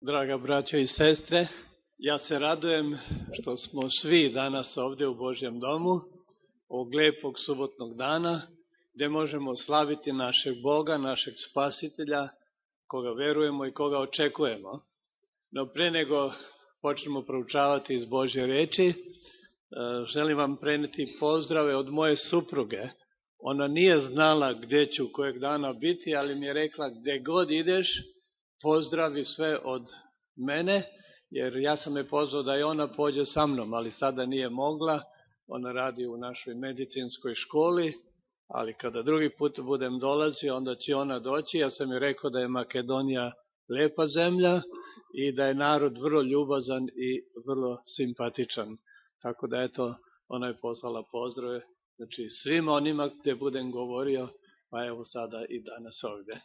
Draga braćo i sestre, ja se radujem što smo svi danas ovde u Božjem domu, ovog lepog subotnog dana, gde možemo slaviti našeg Boga, našeg spasitelja, koga verujemo i koga očekujemo. No pre nego počnemo proučavati iz Božje reči, e, želim vam preneti pozdrave od moje supruge. Ona nije znala gde ću kojeg dana biti, ali mi je rekla gde god ideš, pozdravi sve od mene, jer ja sam je pozvao da i ona pođe sa mnom, ali sada nije mogla, ona radi u našoj medicinskoj školi, ali kada drugi put budem dolazio, onda će ona doći, ja sam joj rekao da je Makedonija lepa zemlja i da je narod vrlo ljubazan i vrlo simpatičan. Tako da eto, ona je poslala pozdrave, znači svima onima gde budem govorio, pa evo sada i danas ovde.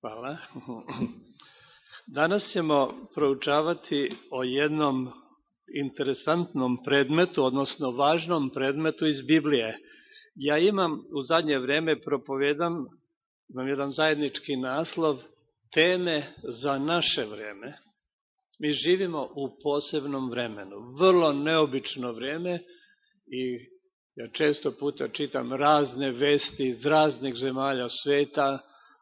Hvala. Danas ćemo proučavati o jednom interesantnom predmetu, odnosno važnom predmetu iz Biblije. Ja imam u zadnje vreme propovedam, imam jedan zajednički naslov, teme za naše vreme. Mi živimo u posebnom vremenu, vrlo neobično vreme i ja često puta čitam razne vesti iz raznih zemalja sveta,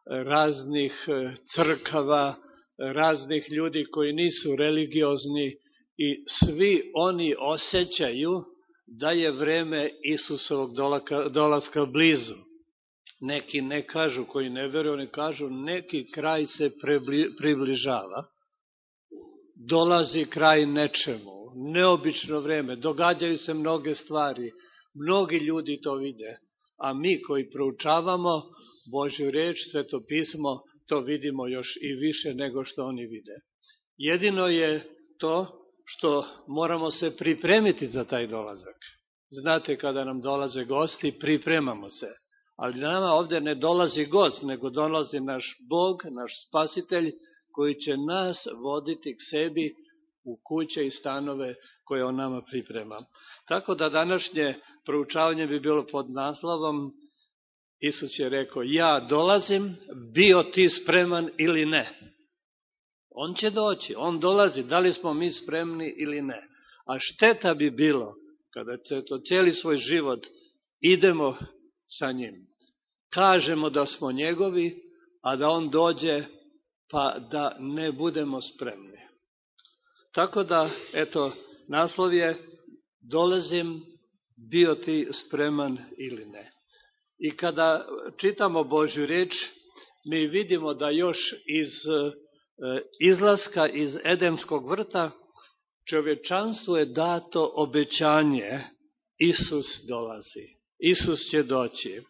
raznih e, crkava, raznih ljudi koji nisu religiozni i svi oni osjećaju da je vreme Isusovog dolaska blizu. Neki ne kažu, koji ne veruju, oni kažu neki kraj se približava. Dolazi kraj nečemu, neobično vreme, događaju se mnoge stvari, mnogi ljudi to vide, a mi koji proučavamo Božju reč, sveto pismo, to vidimo još i više nego što oni vide. Jedino je to što moramo se pripremiti za taj dolazak. Znate, kada nam dolaze gosti, pripremamo se. Ali nama ovde ne dolazi gost, nego dolazi naš Bog, naš spasitelj, koji će nas voditi k sebi u kuće i stanove koje on nama priprema. Tako da današnje proučavanje bi bilo pod naslovom Isus je rekao, ja dolazim, bio ti spreman ili ne. On će doći, on dolazi, da li smo mi spremni ili ne. A šteta bi bilo, kada će to cijeli svoj život idemo sa njim. Kažemo da smo njegovi, a da on dođe, pa da ne budemo spremni. Tako da, eto, naslov je, dolazim, bio ti spreman ili ne. I kada čitamo Božju reč, mi vidimo da još iz e, izlaska iz Edemskog vrta čovečanstvu je dato obećanje Isus dolazi. Isus će doći.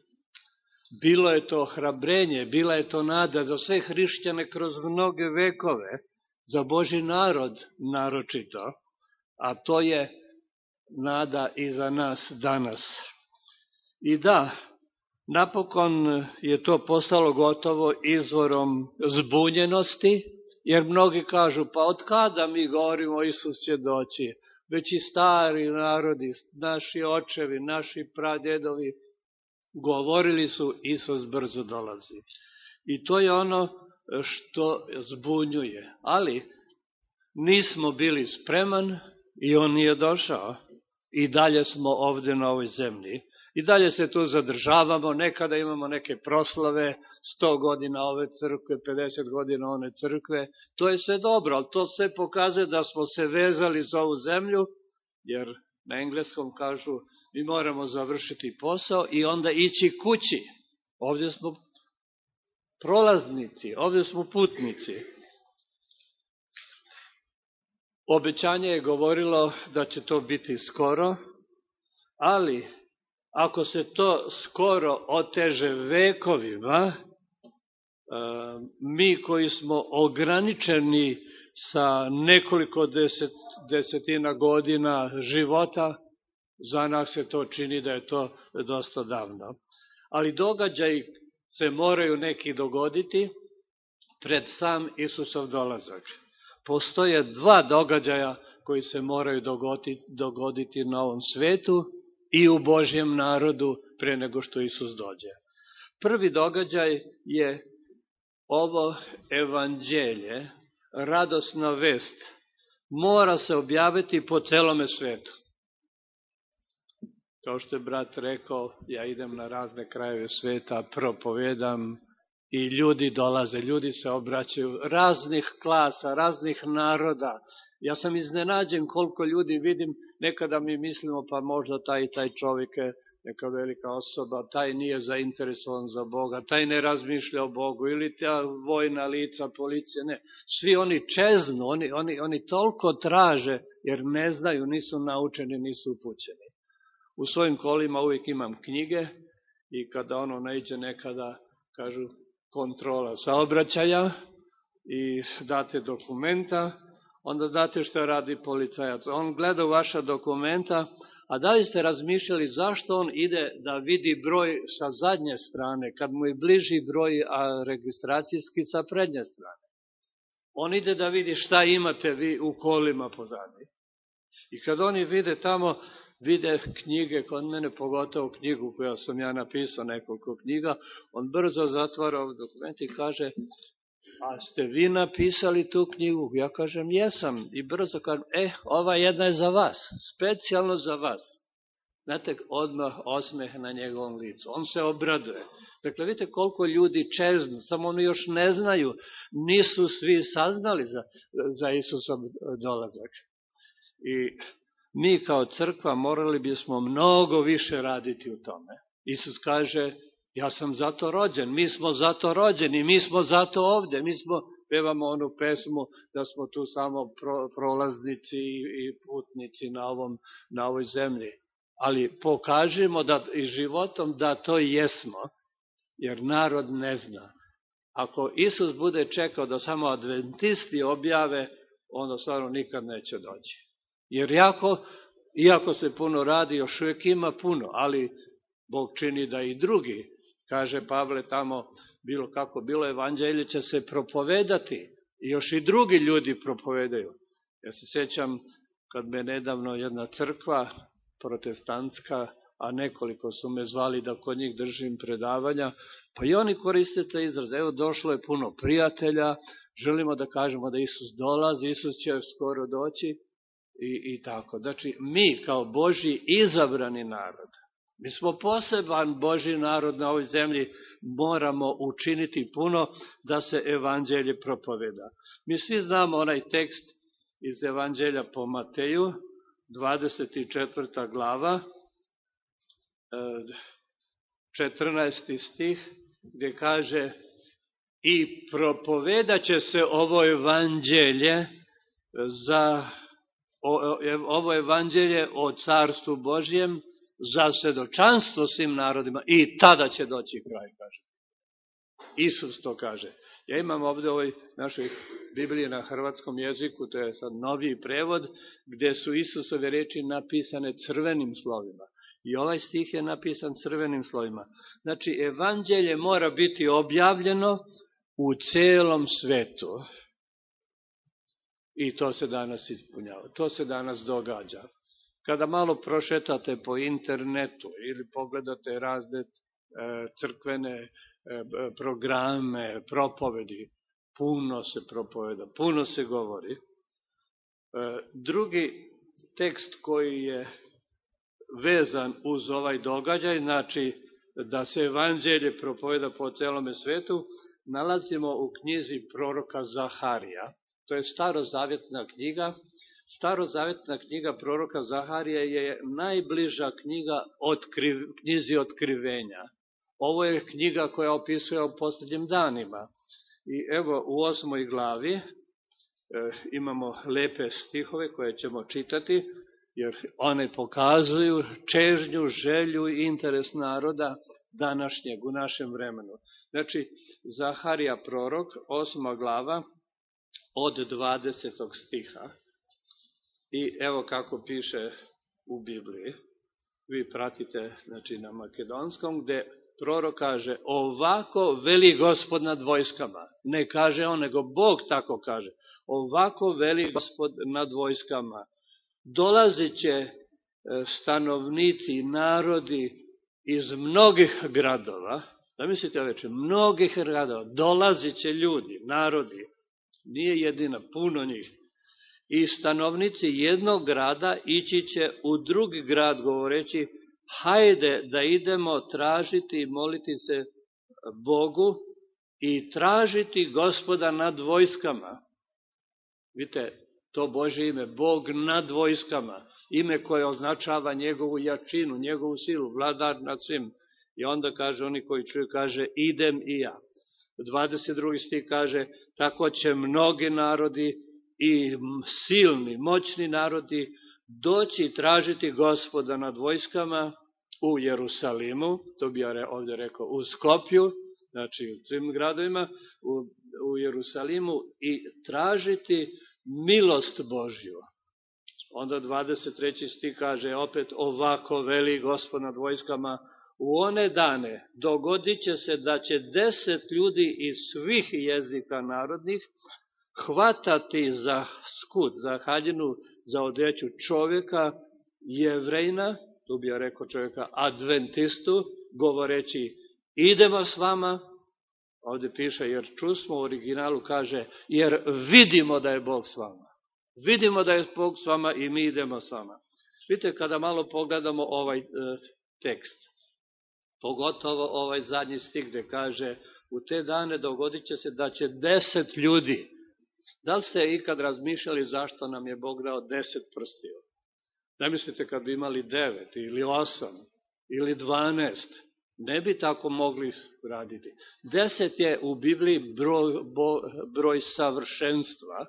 Bilo je to hrabrenje, bila je to nada za sve hrišćane kroz mnoge vekove, za Boži narod naročito, a to je nada i za nas danas. I da, Napokon je to postalo gotovo izvorom zbunjenosti, jer mnogi kažu, pa od kada mi govorimo Isus će doći? Već i stari narodi, naši očevi, naši pradjedovi govorili su Isus brzo dolazi. I to je ono što zbunjuje. Ali nismo bili spreman i on nije došao. I dalje smo ovde na ovoj zemlji. I dalje se tu zadržavamo, nekada imamo neke proslave, 100 godina ove crkve, 50 godina one crkve, to je sve dobro, ali to sve pokazuje da smo se vezali za ovu zemlju, jer na engleskom kažu mi moramo završiti posao i onda ići kući. Ovdje smo prolaznici, ovdje smo putnici. Obećanje je govorilo da će to biti skoro, ali ako se to skoro oteže vekovima, e, mi koji smo ograničeni sa nekoliko deset, desetina godina života, za nas se to čini da je to dosta davno. Ali događaj se moraju neki dogoditi pred sam Isusov dolazak. Postoje dva događaja koji se moraju dogoditi, dogoditi na ovom svetu, i u Božjem narodu pre nego što Isus dođe. Prvi događaj je ovo evanđelje, radosna vest, mora se objaviti po celome svetu. Kao što je brat rekao, ja idem na razne krajeve sveta, propovedam i ljudi dolaze, ljudi se obraćaju, raznih klasa, raznih naroda. Ja sam iznenađen koliko ljudi vidim, nekada mi mislimo pa možda taj i taj čovjek je neka velika osoba, taj nije zainteresovan za Boga, taj ne razmišlja o Bogu, ili ta vojna lica, policija, ne. Svi oni čeznu, oni, oni, oni toliko traže, jer ne znaju, nisu naučeni, nisu upućeni. U svojim kolima uvijek imam knjige i kada ono neđe nekada, kažu, kontrola saobraćaja i date dokumenta, onda date što radi policajac. On gleda vaša dokumenta, a da li ste razmišljali zašto on ide da vidi broj sa zadnje strane, kad mu je bliži broj a registracijski sa prednje strane? On ide da vidi šta imate vi u kolima pozadnje. I kad oni vide tamo, vide knjige, kod mene pogotovo knjigu koju sam ja napisao, nekoliko knjiga, on brzo zatvara ovaj dokument i kaže, a ste vi napisali tu knjigu? Ja kažem, jesam. I brzo kažem, e, ova jedna je za vas, specijalno za vas. Znate, odmah osmeh na njegovom licu. On se obraduje. Dakle, vidite koliko ljudi čeznu, samo oni još ne znaju, nisu svi saznali za, za Isusov dolazak. I mi kao crkva morali bismo mnogo više raditi u tome. Isus kaže, Ja sam zato rođen, mi smo zato rođeni, mi smo zato ovde, mi smo, pevamo onu pesmu da smo tu samo pro, prolaznici i putnici na, ovom, na ovoj zemlji. Ali pokažemo da, i životom da to jesmo, jer narod ne zna. Ako Isus bude čekao da samo adventisti objave, onda stvarno nikad neće doći. Jer jako, iako se puno radi, još uvijek ima puno, ali Bog čini da i drugi Kaže Pavle tamo, bilo kako bilo, evanđelje će se propovedati. I još i drugi ljudi propovedaju. Ja se sjećam kad me nedavno jedna crkva protestantska, a nekoliko su me zvali da kod njih držim predavanja, pa i oni koriste te izraz. Evo, došlo je puno prijatelja, želimo da kažemo da Isus dolazi, Isus će skoro doći i, i tako. Znači, mi kao Boži izabrani narod, Mi smo poseban Boži narod na ovoj zemlji, moramo učiniti puno da se evanđelje propoveda. Mi svi znamo onaj tekst iz evanđelja po Mateju, 24. glava, 14. stih, gde kaže i propovedat će se ovo evanđelje za ovo evanđelje o carstvu Božjem za svedočanstvo svim narodima i tada će doći kraj, kaže. Isus to kaže. Ja imam ovde ovoj našoj Bibliji na hrvatskom jeziku, to je sad noviji prevod, gde su Isusove reči napisane crvenim slovima. I ovaj stih je napisan crvenim slovima. Znači, evanđelje mora biti objavljeno u celom svetu. I to se danas ispunjava. To se danas događa. Kada malo prošetate po internetu ili pogledate razne e, crkvene e, programe, propovedi, puno se propoveda, puno se govori. E, drugi tekst koji je vezan uz ovaj događaj, znači da se evanđelje propoveda po celome svetu, nalazimo u knjizi proroka Zaharija. To je starozavjetna knjiga Starozavetna knjiga proroka Zaharija je najbliža knjiga otkriv, knjizi otkrivenja. Ovo je knjiga koja opisuje o posljednjim danima. I evo u osmoj glavi e, imamo lepe stihove koje ćemo čitati, jer one pokazuju čežnju, želju i interes naroda današnjeg u našem vremenu. Znači, Zaharija prorok, osma glava, od 20. stiha. I evo kako piše u Bibliji. Vi pratite znači, na makedonskom, gde prorok kaže, ovako veli gospod nad vojskama. Ne kaže on, nego Bog tako kaže. Ovako veli gospod nad vojskama. Dolazit će e, stanovnici, narodi iz mnogih gradova, Zamislite oveče, mnogih gradova, dolazit će ljudi, narodi, nije jedina, puno njih. I stanovnici jednog grada ići će u drugi grad govoreći, hajde da idemo tražiti i moliti se Bogu i tražiti gospoda nad vojskama. Vidite, to Bože ime, Bog nad vojskama, ime koje označava njegovu jačinu, njegovu silu, vladar nad svim. I onda kaže, oni koji čuju, kaže, idem i ja. 22. stih kaže, tako će mnogi narodi i silni, moćni narodi doći tražiti gospoda nad vojskama u Jerusalimu, to bi ja ovdje rekao, u Skopju, znači u svim gradovima, u, u Jerusalimu i tražiti milost Božju. Onda 23. stih kaže opet ovako veli gospod nad vojskama u one dane dogodit će se da će deset ljudi iz svih jezika narodnih hvatati za skut, za haljinu, za odeću čovjeka, jevrejna, tu bi ja rekao čovjeka adventistu, govoreći idemo s vama, ovde piše jer čusmo u originalu kaže jer vidimo da je Bog s vama. Vidimo da je Bog s vama i mi idemo s vama. Vidite, kada malo pogledamo ovaj e, tekst, pogotovo ovaj zadnji stih gde kaže u te dane dogodit će se da će deset ljudi. Da li ste ikad razmišljali zašto nam je Bog dao deset prstiju? Ne mislite kad bi imali devet ili osam ili dvanest, ne bi tako mogli raditi. Deset je u Bibliji broj, broj savršenstva,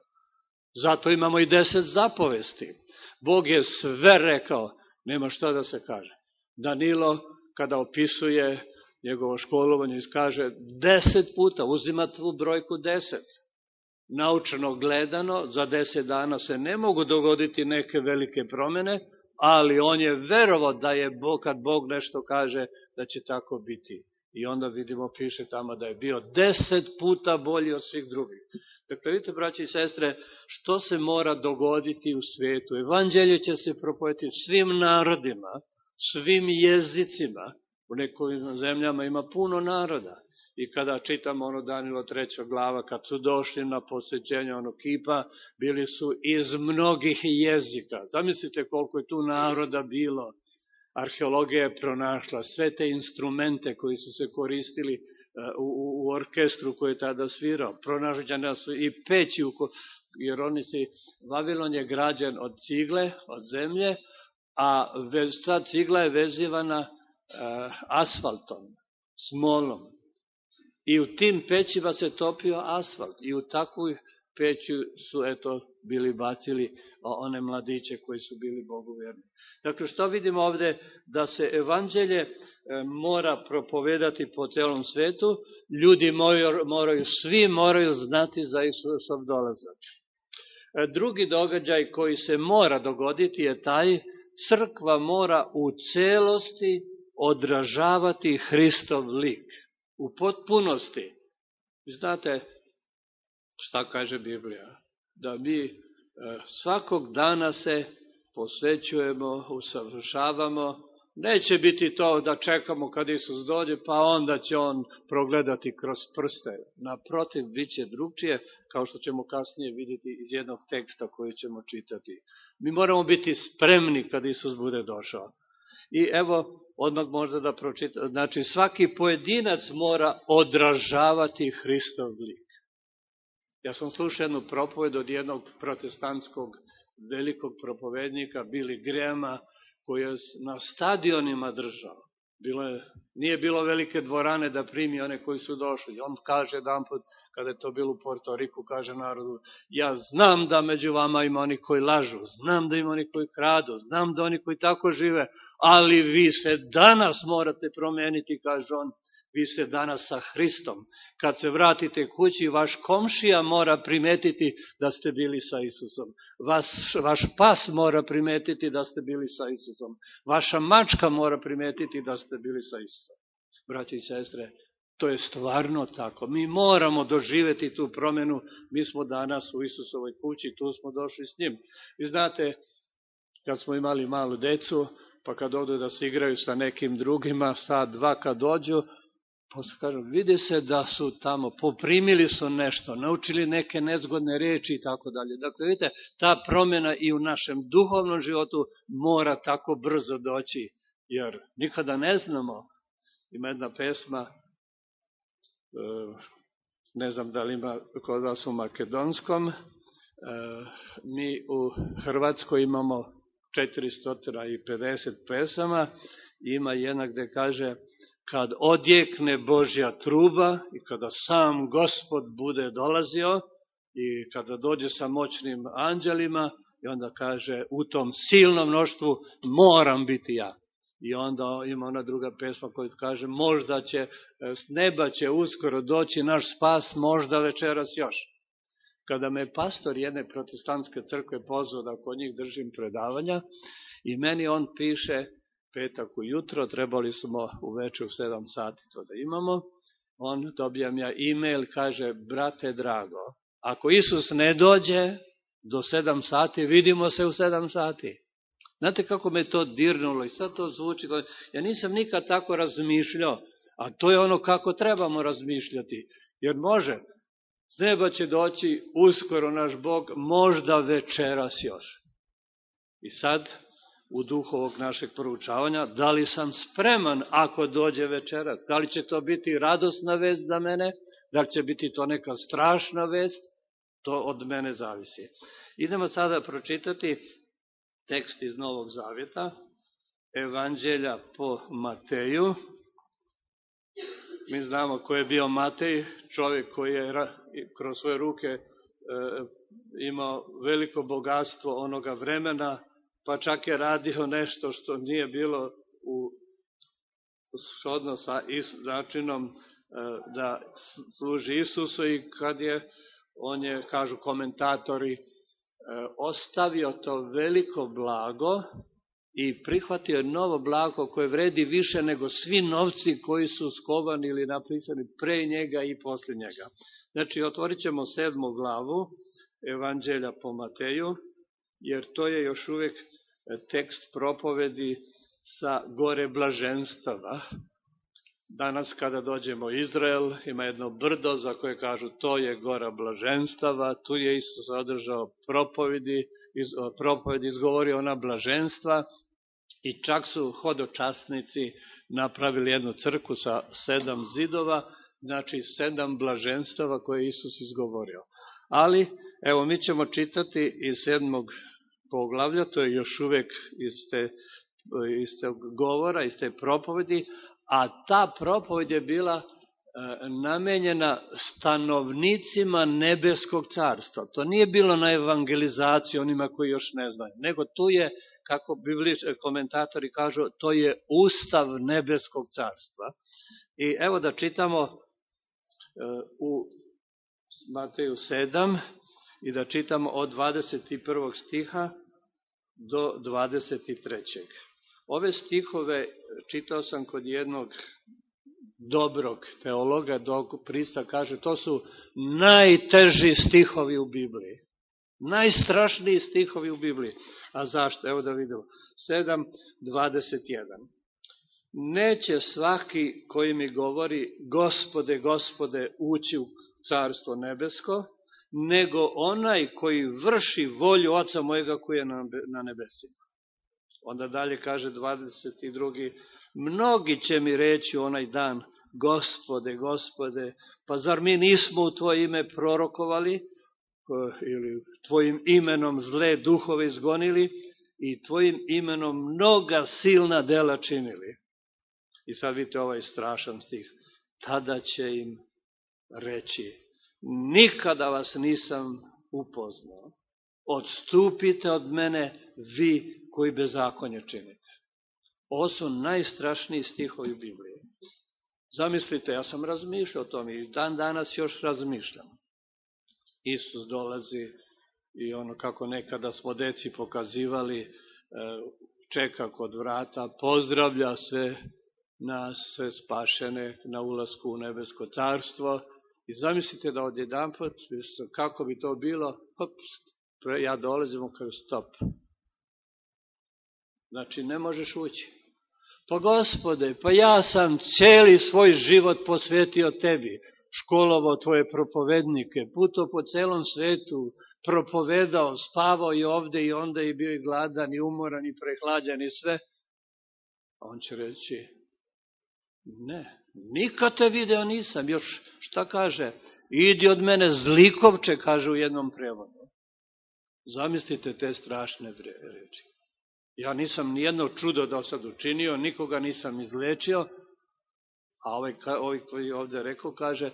zato imamo i deset zapovesti. Bog je sve rekao, nema šta da se kaže. Danilo kada opisuje njegovo školovanje, kaže deset puta, uzima tu brojku deset. Naučno gledano, za deset dana se ne mogu dogoditi neke velike promene, ali on je verovo da je Bog, kad Bog nešto kaže, da će tako biti. I onda vidimo, piše tamo da je bio deset puta bolji od svih drugih. Dakle, vidite, braći i sestre, što se mora dogoditi u svijetu? Evanđelje će se propojeti svim narodima, svim jezicima, u nekim zemljama ima puno naroda. I kada čitamo ono Danilo treća glava, kad su došli na posjećenje onog kipa, bili su iz mnogih jezika. Zamislite koliko je tu naroda bilo. Arheologija je pronašla sve te instrumente koji su se koristili uh, u, u orkestru koji je tada svirao. Pronađene su i peći, jer oni si, Vavilon je građen od cigle, od zemlje, a ta cigla je vezivana uh, asfaltom, smolom. I u tim pećima se topio asfalt. I u takvu peću su eto bili bacili one mladiće koji su bili bogovjerni. Dakle, što vidimo ovde? Da se evanđelje e, mora propovedati po celom svetu, ljudi moraju, moraju, svi moraju znati za Isusov dolazak. E, drugi događaj koji se mora dogoditi je taj, crkva mora u celosti odražavati Hristov lik u potpunosti. Znate šta kaže Biblija? Da mi e, svakog dana se posvećujemo, usavršavamo, neće biti to da čekamo kad Isus dođe, pa onda će On progledati kroz prste. Naprotiv, bit će drugčije, kao što ćemo kasnije vidjeti iz jednog teksta koji ćemo čitati. Mi moramo biti spremni kad Isus bude došao. I evo, odmah možda da pročita, znači svaki pojedinac mora odražavati Hristov lik. Ja sam slušao jednu propoved od jednog protestantskog velikog propovednika, Bili Grema, koji je na stadionima držao. Bilo je, nije bilo velike dvorane da primi one koji su došli. On kaže jedan put, kada je to bilo u Porto Riku, kaže narodu, ja znam da među vama ima oni koji lažu, znam da ima oni koji kradu, znam da oni koji tako žive, ali vi se danas morate promeniti, kaže on, vi ste danas sa Hristom. Kad se vratite kući, vaš komšija mora primetiti da ste bili sa Isusom. Vas, vaš pas mora primetiti da ste bili sa Isusom. Vaša mačka mora primetiti da ste bili sa Isusom. Braći i sestre, to je stvarno tako. Mi moramo doživeti tu promenu. Mi smo danas u Isusovoj kući, tu smo došli s njim. Vi znate, kad smo imali malu decu, pa kad odu da se igraju sa nekim drugima, sad dva kad dođu, posle kažu, vidi se da su tamo, poprimili su nešto, naučili neke nezgodne reči i tako dalje. Dakle, vidite, ta promjena i u našem duhovnom životu mora tako brzo doći, jer nikada ne znamo. Ima jedna pesma, e, ne znam da li ima kod vas u makedonskom, e, mi u Hrvatskoj imamo 450 pesama, ima jedna gde kaže kad odjekne Božja truba i kada sam gospod bude dolazio i kada dođe sa moćnim anđelima i onda kaže u tom silnom mnoštvu moram biti ja. I onda ima ona druga pesma koja kaže možda će, s neba će uskoro doći naš spas, možda večeras još. Kada me pastor jedne protestantske crkve pozvao da kod njih držim predavanja i meni on piše petak ujutro, trebali smo uveče u 7 sati to da imamo, on dobijam ja e-mail, kaže, brate drago, ako Isus ne dođe do 7 sati, vidimo se u 7 sati. Znate kako me to dirnulo i sad to zvuči, ja nisam nikad tako razmišljao, a to je ono kako trebamo razmišljati, jer može, s neba će doći uskoro naš Bog, možda večeras još. I sad u duhu ovog našeg poručavanja, da li sam spreman ako dođe večeras, da li će to biti radosna vest za mene, da li će biti to neka strašna vest, to od mene zavisi. Idemo sada pročitati tekst iz Novog Zavjeta, Evanđelja po Mateju. Mi znamo ko je bio Matej, čovjek koji je kroz svoje ruke e, imao veliko bogatstvo onoga vremena, pa čak je radio nešto što nije bilo u shodno sa is, načinom e, da služi Isusu i kad je, on je, kažu komentatori, e, ostavio to veliko blago i prihvatio novo blago koje vredi više nego svi novci koji su skovani ili napisani pre njega i posle njega. Znači, otvorit ćemo sedmu glavu Evanđelja po Mateju, jer to je još uvek tekst propovedi sa gore blaženstava. Danas kada dođemo Izrael, ima jedno brdo za koje kažu to je gora blaženstava, tu je Isus održao propovedi, iz, propovedi izgovorio ona blaženstva i čak su hodočasnici napravili jednu crku sa sedam zidova, znači sedam blaženstava koje je Isus izgovorio. Ali, evo, mi ćemo čitati iz sedmog poglavlja, to je još uvek iz, te, iz govora, iz te propovedi, a ta propoved je bila e, namenjena stanovnicima nebeskog carstva. To nije bilo na evangelizaciju onima koji još ne znaju, nego tu je, kako biblič, komentatori kažu, to je ustav nebeskog carstva. I evo da čitamo e, u Mateju 7 i da čitamo od 21. stiha do 23. Ove stihove čitao sam kod jednog dobrog teologa, dok Prista kaže, to su najteži stihovi u Bibliji. Najstrašniji stihovi u Bibliji. A zašto? Evo da vidimo. 7.21. Neće svaki koji mi govori, gospode, gospode, ući u carstvo nebesko, nego onaj koji vrši volju oca mojega koji je na nebesima. Onda dalje kaže 22. Mnogi će mi reći onaj dan, gospode, gospode, pa zar mi nismo u tvoje ime prorokovali, ili tvojim imenom zle duhove izgonili i tvojim imenom mnoga silna dela činili. I sad vidite ovaj strašan stih. Tada će im reći, nikada vas nisam upoznao. Odstupite od mene vi koji bezakonje činite. Ovo su najstrašniji stihovi Biblije. Zamislite, ja sam razmišljao o tom i dan danas još razmišljam. Isus dolazi i ono kako nekada smo deci pokazivali, e, čeka kod vrata, pozdravlja sve nas, sve spašene na ulasku u nebesko carstvo I zamislite da odjedan put, kako bi to bilo, hop, ja dolazim, kao stop. Znači, ne možeš ući. Pa gospode, pa ja sam celi svoj život posvetio tebi, školovao tvoje propovednike, puto po celom svetu, propovedao, spavao i ovde i onda i bio i gladan i umoran i prehlađan i sve. On će reći, ne, nikad te video nisam, još šta kaže, idi od mene zlikovče, kaže u jednom prevodu. Zamislite te strašne reči. Ja nisam nijedno čudo do sad učinio, nikoga nisam izlečio, a ovaj, ovaj koji ovde rekao kaže,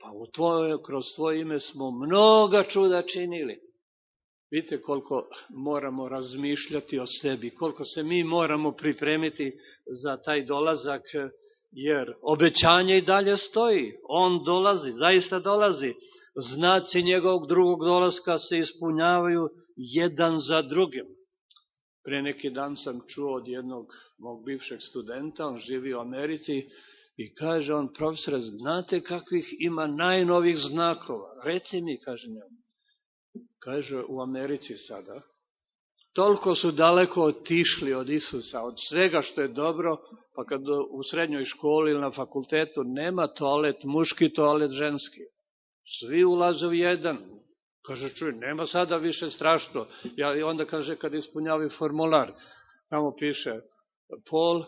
pa u tvoje, kroz tvoje ime smo mnoga čuda činili. Vidite koliko moramo razmišljati o sebi, koliko se mi moramo pripremiti za taj dolazak, jer obećanje i dalje stoji. On dolazi, zaista dolazi. Znaci njegovog drugog dolaska se ispunjavaju jedan za drugim. Pre neki dan sam čuo od jednog mog bivšeg studenta, on živi u Americi, i kaže on, profesore, znate kakvih ima najnovih znakova? Reci mi, kaže njemu. Kaže, u Americi sada, toliko su daleko otišli od Isusa, od svega što je dobro, pa kad u srednjoj školi ili na fakultetu nema toalet muški, toalet ženski. Svi ulaze u jedan, Kaže, čuj, nema sada više strašno. Ja, I onda kaže, kad ispunjavaju formular, tamo piše pol,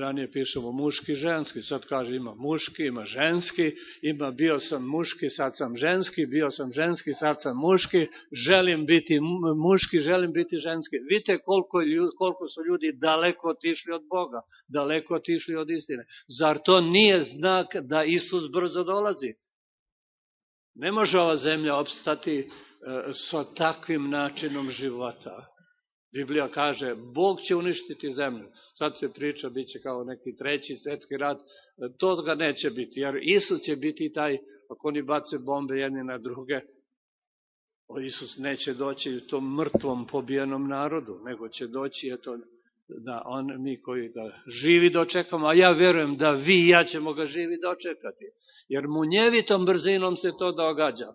ranije pišemo muški, ženski, sad kaže ima muški, ima ženski, ima bio sam muški, sad sam ženski, bio sam ženski, sad sam muški, želim biti muški, želim biti ženski. Vidite koliko, koliko su ljudi daleko otišli od Boga, daleko otišli od istine. Zar to nije znak da Isus brzo dolazi? Ne može ova zemlja opstati e, sa takvim načinom života. Biblija kaže, Bog će uništiti zemlju. Sad se priča, bit će kao neki treći svetski rat. To ga neće biti, jer Isus će biti taj, ako oni bace bombe jedni na druge, Isus neće doći u tom mrtvom pobijenom narodu, nego će doći, eto, da on, mi koji ga živi dočekamo, a ja verujem da vi i ja ćemo ga živi dočekati. Jer munjevitom brzinom se to događa.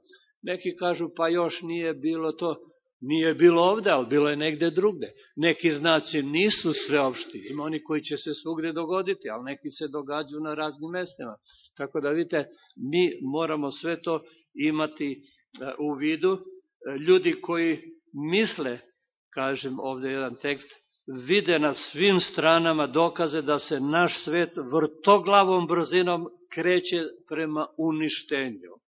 Neki kažu, pa još nije bilo to, nije bilo ovde, ali bilo je negde drugde. Neki znaci nisu sveopšti, ima oni koji će se svugde dogoditi, ali neki se događaju na raznim mestima. Tako da vidite, mi moramo sve to imati e, u vidu. E, ljudi koji misle, kažem ovde jedan tekst, vide na svim stranama dokaze da se naš svet vrtoglavom brzinom kreće prema uništenju.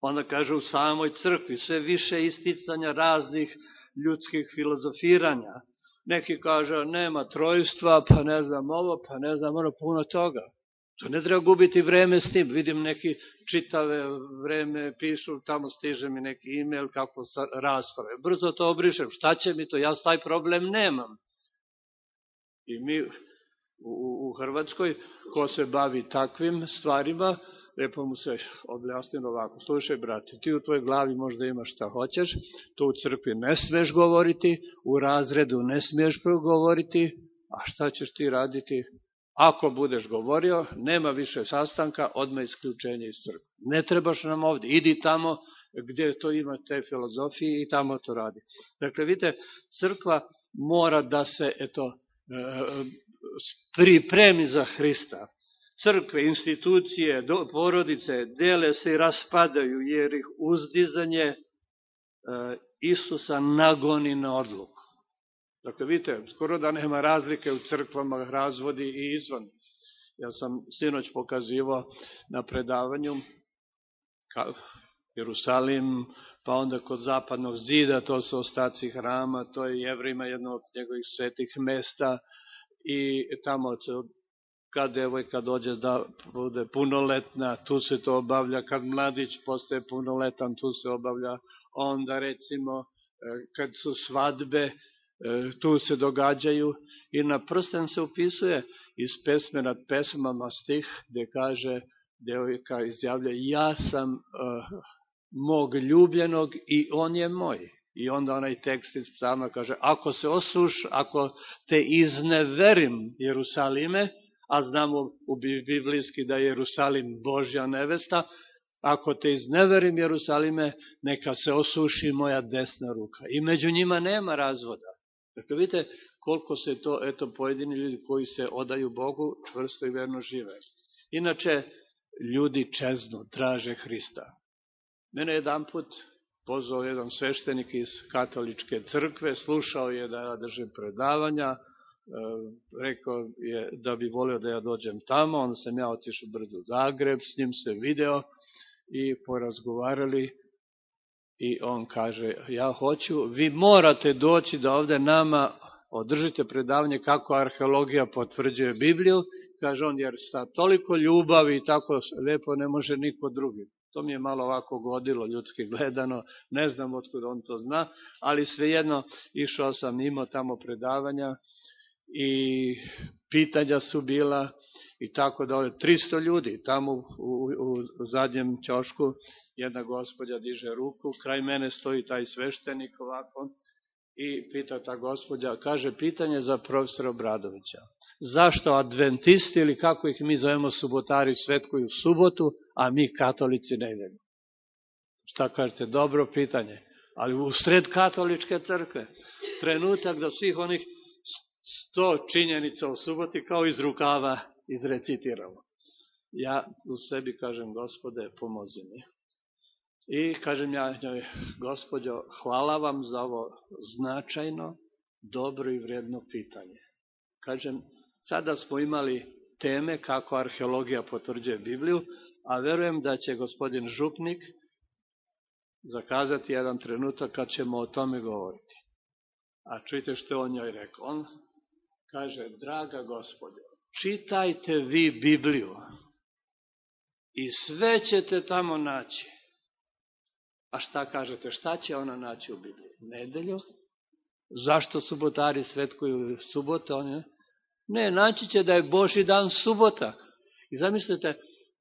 Onda kaže u samoj crkvi sve više isticanja raznih ljudskih filozofiranja. Neki kaže nema trojstva, pa ne znam ovo, pa ne znam ono puno toga. To ne treba gubiti vreme s tim. Vidim neki čitave vreme pišu, tamo stiže mi neki e-mail kako rasprave. Brzo to obrišem. Šta će mi to? Ja taj problem nemam. I mi u, u Hrvatskoj, ko se bavi takvim stvarima, lepo mu se objasnim ovako. Slušaj, brate, ti u tvojoj glavi možda imaš šta hoćeš, to u crkvi ne smeš govoriti, u razredu ne smiješ progovoriti, a šta ćeš ti raditi? Ako budeš govorio, nema više sastanka, odmah isključenje iz crkve. Ne trebaš nam ovde, idi tamo gde to ima te filozofije i tamo to radi. Dakle, vidite, crkva mora da se, eto, e, pripremi za Hrista. Crkve, institucije, porodice dele se i raspadaju, jer ih uzdizanje e, Isusa nagoni na odluku. Dakle, vidite, skoro da nema razlike u crkvama, razvodi i izvan. Ja sam sinoć pokazivao na predavanju ka, Jerusalim, pa onda kod zapadnog zida, to su ostaci hrama, to je jevrima jedno od njegovih svetih mesta i tamo kad devojka dođe da bude punoletna, tu se to obavlja, kad mladić postaje punoletan, tu se obavlja, onda recimo e, kad su svadbe, E, tu se događaju. I na prsten se upisuje iz pesme nad pesmama stih gde kaže, devojka izjavlja ja sam uh, mog ljubljenog i on je moj. I onda onaj tekst iz psalma kaže, ako se osuš, ako te izneverim Jerusalime, a znamo u biblijski da je Jerusalim Božja nevesta, ako te izneverim Jerusalime, neka se osuši moja desna ruka. I među njima nema razvoda. Dakle, vidite koliko se to, eto, pojedini ljudi koji se odaju Bogu, čvrsto i verno žive. Inače, ljudi čeznu, traže Hrista. Mene jedan put pozvao jedan sveštenik iz katoličke crkve, slušao je da ja držim predavanja, rekao je da bi volio da ja dođem tamo, onda sam ja otišao brzo u Zagreb, s njim se video i porazgovarali i on kaže, ja hoću, vi morate doći da ovde nama održite predavanje kako arheologija potvrđuje Bibliju, kaže on, jer sa toliko ljubavi i tako lepo ne može niko drugi. To mi je malo ovako godilo ljudski gledano, ne znam otkud on to zna, ali svejedno išao sam, imao tamo predavanja i pitanja su bila i tako da 300 ljudi tamo u, u, u zadnjem ćošku jedna gospodja diže ruku, kraj mene stoji taj sveštenik ovako i pita ta gospodja, kaže pitanje za profesora Obradovića. Zašto adventisti ili kako ih mi zovemo subotari svetkuju subotu, a mi katolici nedelju? Šta kažete? Dobro pitanje. Ali u sred katoličke crkve, trenutak da svih onih sto činjenica o suboti kao iz rukava izrecitiramo. Ja u sebi kažem, gospode, pomozi mi. I kažem ja njoj, gospodjo, hvala vam za ovo značajno, dobro i vredno pitanje. Kažem, sada smo imali teme kako arheologija potvrđuje Bibliju, a verujem da će gospodin Župnik zakazati jedan trenutak kad ćemo o tome govoriti. A čujte što on njoj rekao. On kaže, draga gospodje, čitajte vi Bibliju i sve ćete tamo naći. A šta kažete, šta će ona naći u Bibliji? Nedelju? Zašto subotari svetkuju subota? Oni, ne, naći će da je Boži dan subota. I zamislite,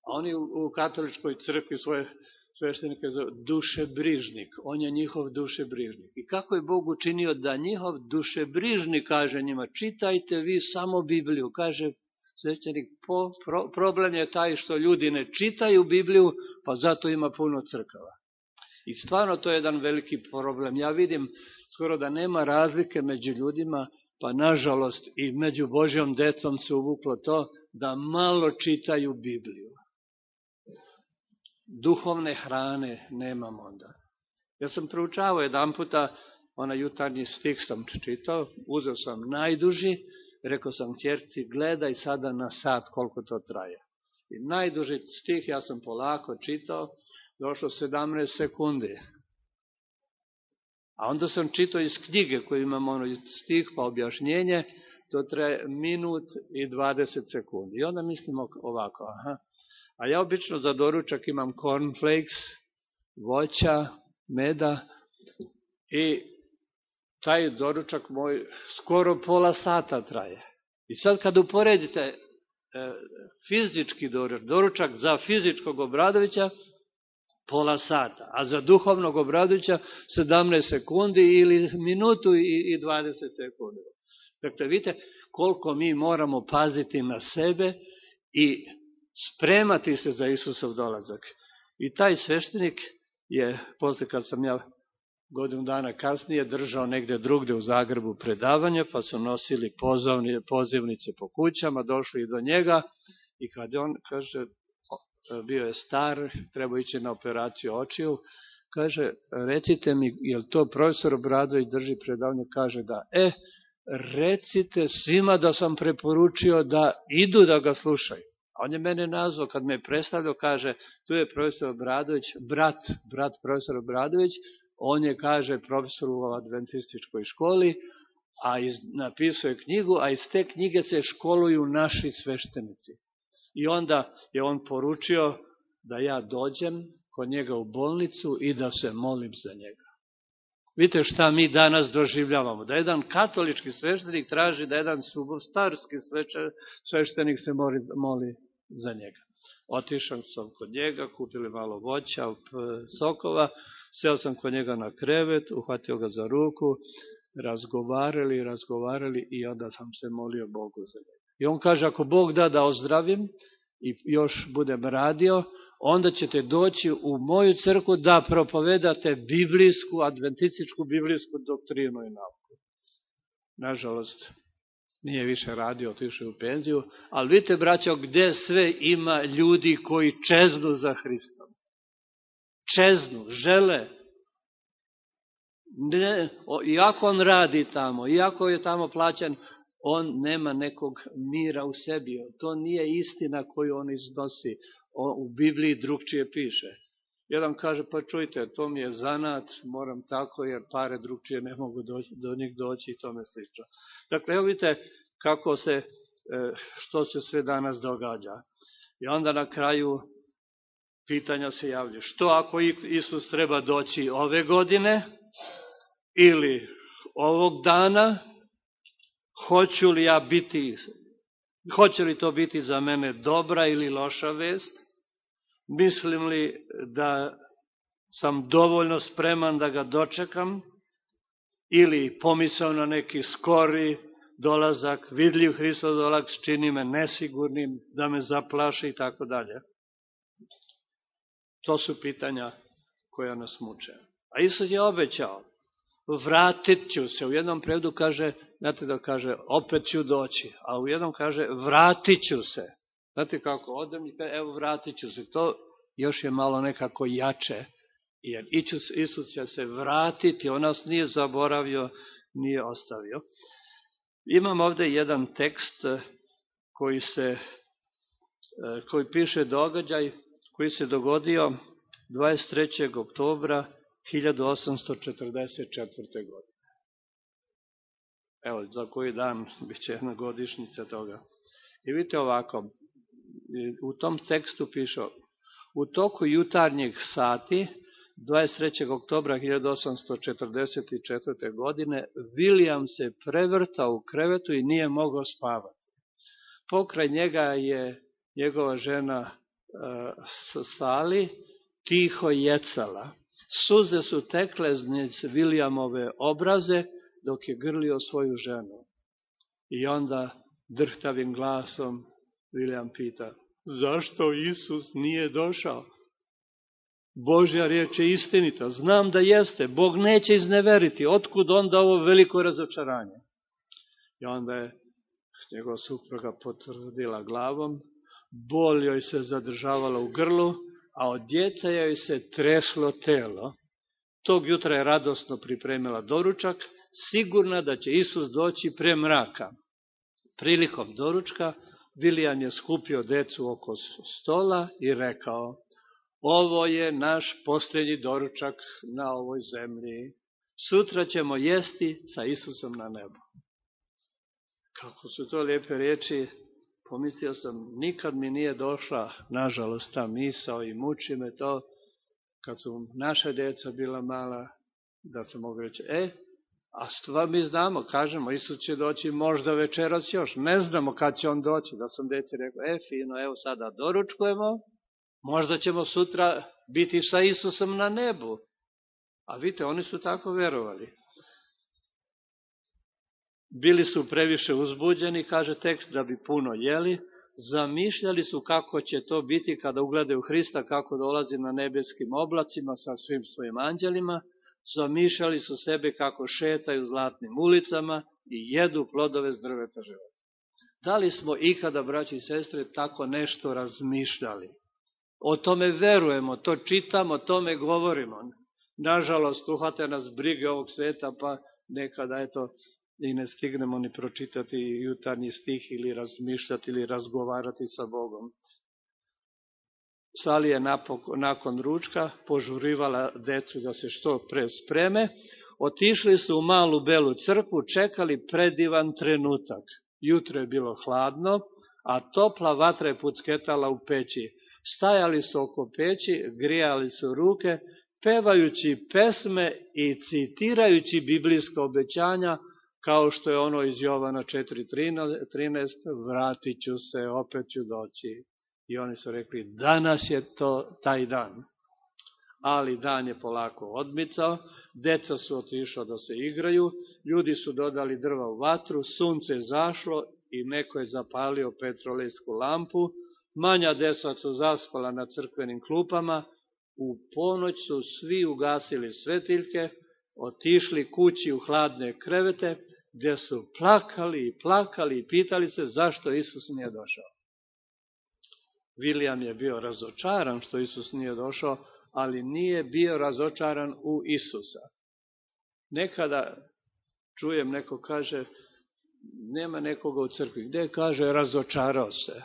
oni u katoličkoj crkvi svoje sveštenike zove dušebrižnik. On je njihov dušebrižnik. I kako je Bog učinio da njihov dušebrižnik kaže njima, čitajte vi samo Bibliju. Kaže sveštenik, po, pro, problem je taj što ljudi ne čitaju Bibliju, pa zato ima puno crkava. I stvarno to je jedan veliki problem. Ja vidim skoro da nema razlike među ljudima, pa nažalost i među Božjom decom se uvuklo to da malo čitaju Bibliju. Duhovne hrane nemam onda. Ja sam proučavao jedan puta, ona jutarnji stih sam čitao, uzeo sam najduži, rekao sam ćerci, gledaj sada na sat koliko to traje. I najduži stih ja sam polako čitao, došlo 17 sekundi. A onda sam čitao iz knjige koju imam ono stih pa objašnjenje, to traje minut i 20 sekundi. I onda mislim ovako, aha. A ja obično za doručak imam cornflakes, voća, meda i taj doručak moj skoro pola sata traje. I sad kad uporedite e, fizički doručak, doručak za fizičkog Obradovića, pola sata, a za duhovnog Obradovića 17 sekundi ili minutu i 20 sekundi. Dakle, vidite koliko mi moramo paziti na sebe i spremati se za Isusov dolazak. I taj sveštenik je, posle kad sam ja godinu dana kasnije držao negde drugde u Zagrebu predavanje, pa su nosili pozovni, pozivnice po kućama, došli do njega i kad on, kaže, bio je star, treba ići na operaciju očiju, kaže, recite mi, je li to profesor Obradović drži predavanje, kaže da, e, recite svima da sam preporučio da idu da ga slušaju. On je mene nazvao, kad me predstavljao, kaže, tu je profesor Obradović, brat, brat profesor Obradović, on je, kaže, profesor u adventističkoj školi, a iz, napisao je knjigu, a iz te knjige se školuju naši sveštenici. I onda je on poručio da ja dođem kod njega u bolnicu i da se molim za njega. Vidite šta mi danas doživljavamo. Da jedan katolički sveštenik traži da jedan subostarski sveštenik se moli, moli za njega. Otišao sam kod njega, kupili malo voća, sokova, seo sam kod njega na krevet, uhvatio ga za ruku, razgovarali, razgovarali i onda sam se molio Bogu za njega. I on kaže, ako Bog da da ozdravim i još budem radio, onda ćete doći u moju crku da propovedate biblijsku, adventističku biblijsku doktrinu i nauku. nažalost, nije više radio, otišao u penziju, ali vidite, braćo, gde sve ima ljudi koji čeznu za Hristom. Čeznu, žele. Ne, iako on radi tamo, iako je tamo plaćan, on nema nekog mira u sebi. To nije istina koju on iznosi. O, u Bibliji drugčije piše. Jedan kaže, pa čujte, to mi je zanat, moram tako, jer pare drugčije ne mogu doći, do njih doći i tome slično. Dakle, evo vidite kako se, e, što se sve danas događa. I onda na kraju pitanja se javlja. Što ako Isus treba doći ove godine ili ovog dana, hoću li ja biti, hoće li to biti za mene dobra ili loša vest? Mislim li da sam dovoljno spreman da ga dočekam ili pomisao na neki skori dolazak, vidljiv Hristov dolazak čini me nesigurnim, da me zaplaši i tako dalje. To su pitanja koja nas muče. A Isus je obećao, vratit ću se. U jednom prevodu kaže, znate da kaže, opet ću doći, a u jednom kaže, vratit ću se. Znate kako, odem i evo vratit ću se. To još je malo nekako jače, jer Isus će se vratiti, on nas nije zaboravio, nije ostavio. Imam ovde jedan tekst koji se koji piše događaj koji se dogodio 23. oktobra 1844. godine. Evo, za koji dan bit će jedna godišnjica toga. I vidite ovako, u tom tekstu piše, u toku jutarnjeg sati, 23. oktobra 1844. godine, William se prevrtao u krevetu i nije mogao spavati. Pokraj njega je njegova žena uh, Sali tiho jecala. Suze su tekle znic Williamove obraze dok je grlio svoju ženu. I onda drhtavim glasom William pita, zašto Isus nije došao? Božja riječ je istinita, znam da jeste, Bog neće izneveriti, otkud onda ovo veliko razočaranje? I onda je njegova supruga potvrdila glavom, bol joj se zadržavala u grlu, a od djeca joj se treslo telo. Tog jutra je radosno pripremila doručak, sigurna da će Isus doći pre mraka. Prilikom doručka, Vilijan je skupio decu oko stola i rekao, ovo je naš posljednji doručak na ovoj zemlji. Sutra ćemo jesti sa Isusom na nebu. Kako su to lijepe riječi, pomislio sam, nikad mi nije došla, nažalost, ta misao i muči me to, kad su naša deca bila mala, da se mogu reći, e, a stvar mi znamo, kažemo, Isus će doći možda večeras još, ne znamo kad će on doći, da sam deci rekao, e, fino, evo sada doručkujemo, možda ćemo sutra biti sa Isusom na nebu. A vidite, oni su tako verovali. Bili su previše uzbuđeni, kaže tekst, da bi puno jeli, zamišljali su kako će to biti kada ugledaju Hrista, kako dolazi na nebeskim oblacima sa svim svojim anđelima, zamišljali su sebe kako šetaju zlatnim ulicama i jedu plodove z drveta života. Da li smo ikada, braći i sestre, tako nešto razmišljali? O tome verujemo, to čitamo, o tome govorimo. Nažalost, uhvate nas brige ovog sveta, pa nekada, eto, i ne stignemo ni pročitati jutarnji stih ili razmišljati ili razgovarati sa Bogom. Sali je nakon ručka požurivala decu da se što pre spreme. Otišli su u malu belu crkvu, čekali predivan trenutak. Jutro je bilo hladno, a topla vatra je pucketala u peći. Stajali su oko peći, grijali su ruke, pevajući pesme i citirajući biblijska obećanja, kao što je ono iz Jovana 4.13, vratit ću se, opet ću doći. I oni su rekli, danas je to taj dan. Ali dan je polako odmicao, deca su otišla da se igraju, ljudi su dodali drva u vatru, sunce je zašlo i neko je zapalio petrolejsku lampu, manja deca su zaspala na crkvenim klupama, u ponoć su svi ugasili svetiljke, otišli kući u hladne krevete, gdje su plakali i plakali i pitali se zašto Isus nije došao. William je bio razočaran što Isus nije došao, ali nije bio razočaran u Isusa. Nekada čujem neko kaže, nema nekoga u crkvi, gde kaže razočarao se.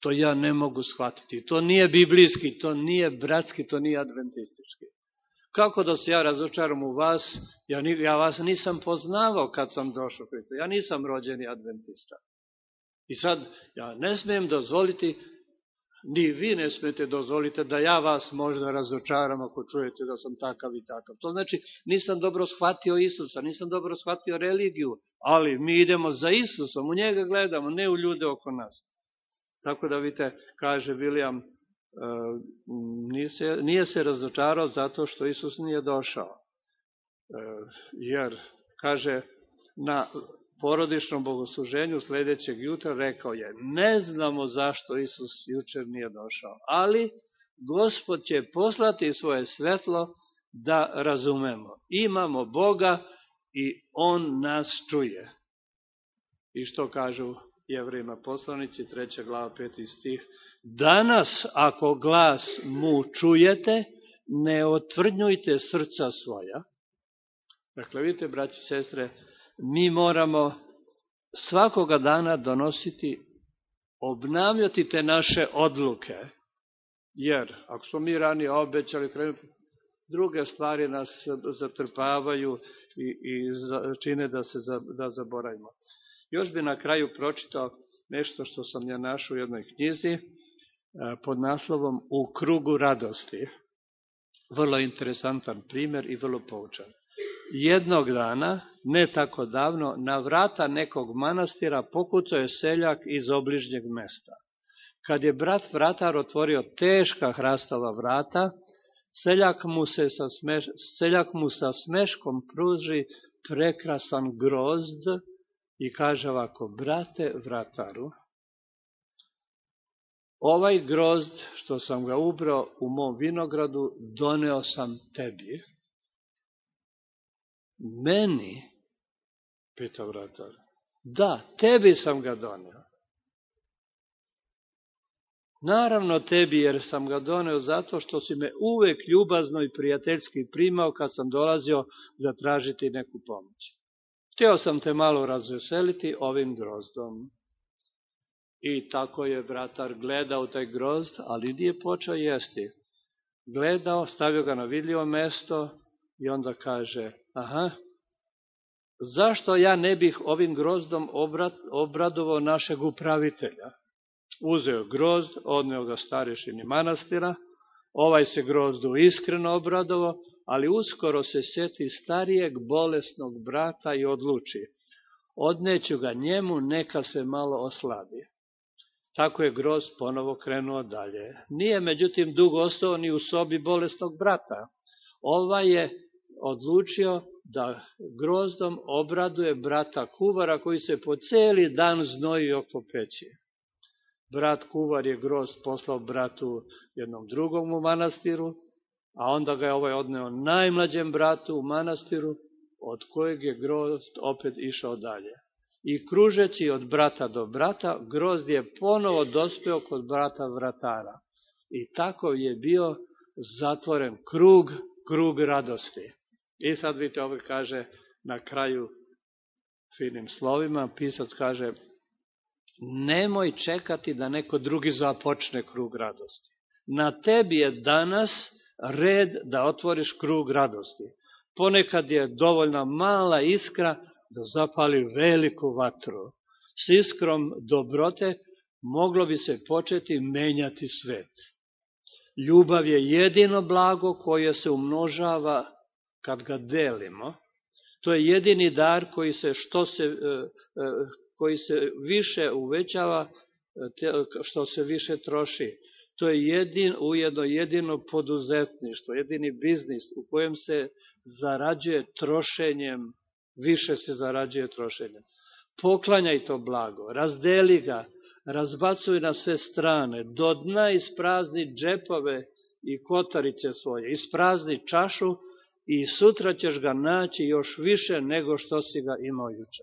To ja ne mogu shvatiti. To nije biblijski, to nije bratski, to nije adventistički. Kako da se ja razočaram u vas? Ja, ja vas nisam poznavao kad sam došao. Ja nisam rođeni adventista. I sad, ja ne smijem dozvoliti ni vi ne smete dozvolite da ja vas možda razočaram ako čujete da sam takav i takav. To znači, nisam dobro shvatio Isusa, nisam dobro shvatio religiju, ali mi idemo za Isusom, u njega gledamo, ne u ljude oko nas. Tako da vidite, kaže William, e, nije se, nije se razočarao zato što Isus nije došao. E, jer, kaže, na porodičnom bogosluženju sledećeg jutra rekao je, ne znamo zašto Isus jučer nije došao, ali Gospod će poslati svoje svetlo da razumemo. Imamo Boga i On nas čuje. I što kažu jevrima poslanici, treća glava, peti stih, danas ako glas mu čujete, ne otvrdnjujte srca svoja. Dakle, vidite, braći i sestre, mi moramo svakoga dana donositi, obnavljati te naše odluke, jer ako smo mi ranije obećali, druge stvari nas zatrpavaju i, i čine da se da zaboravimo. Još bi na kraju pročitao nešto što sam ja našao u jednoj knjizi pod naslovom U krugu radosti. Vrlo interesantan primer i vrlo poučan jednog dana, ne tako davno, na vrata nekog manastira pokucao je seljak iz obližnjeg mesta. Kad je brat vratar otvorio teška hrastova vrata, seljak mu, se sa smeš, seljak mu sa smeškom pruži prekrasan grozd i kaže ovako, brate vrataru, ovaj grozd što sam ga ubrao u mom vinogradu, doneo sam tebi Meni, pita vratar, da, tebi sam ga doneo. Naravno tebi, jer sam ga doneo zato što si me uvek ljubazno i prijateljski primao kad sam dolazio zatražiti neku pomoć. Htio sam te malo razveseliti ovim grozdom. I tako je bratar gledao taj grozd, ali nije počeo jesti. Gledao, stavio ga na vidljivo mesto i onda kaže, Aha. Zašto ja ne bih ovim grozdom obradovao našeg upravitelja? Uzeo grozd, odneo ga starešini manastira, ovaj se grozdu iskreno obradovao, ali uskoro se seti starijeg bolesnog brata i odluči. Odneću ga njemu, neka se malo oslabi. Tako je grozd ponovo krenuo dalje. Nije međutim dugo ostao ni u sobi bolesnog brata. Ovaj je odlučio da grozdom obraduje brata kuvara koji se po celi dan znoji oko peći. Brat kuvar je grozd poslao bratu jednom drugom u manastiru, a onda ga je ovaj odneo najmlađem bratu u manastiru, od kojeg je grozd opet išao dalje. I kružeći od brata do brata, grozd je ponovo dospeo kod brata vratara. I tako je bio zatvoren krug, krug radosti. I sad vidite, ovo kaže na kraju finim slovima, pisac kaže nemoj čekati da neko drugi započne krug radosti. Na tebi je danas red da otvoriš krug radosti. Ponekad je dovoljna mala iskra da zapali veliku vatru. S iskrom dobrote moglo bi se početi menjati svet. Ljubav je jedino blago koje se umnožava kad ga delimo, to je jedini dar koji se, što se, e, e, koji se više uvećava, što se više troši. To je jedin, ujedno jedino poduzetništvo, jedini biznis u kojem se zarađuje trošenjem, više se zarađuje trošenjem. Poklanjaj to blago, razdeli ga, razbacuj na sve strane, do dna isprazni džepove i kotarice svoje, isprazni čašu i sutra ćeš ga naći još više nego što si ga imao juče.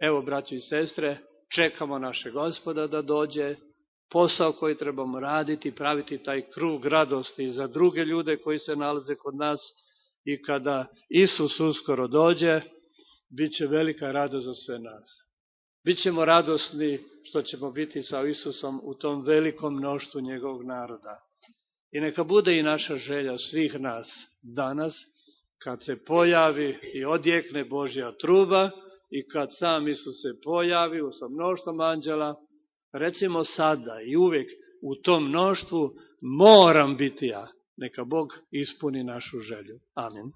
Evo, braći i sestre, čekamo naše gospoda da dođe, posao koji trebamo raditi, praviti taj krug radosti za druge ljude koji se nalaze kod nas i kada Isus uskoro dođe, bit će velika radost za sve nas. Bićemo radosni što ćemo biti sa Isusom u tom velikom mnoštvu njegovog naroda. I neka bude i naša želja svih nas danas, kad se pojavi i odjekne Božja truba i kad sam Isus se pojavi u sam mnoštvom anđela, recimo sada i uvek u tom mnoštvu moram biti ja. Neka Bog ispuni našu želju. Amin.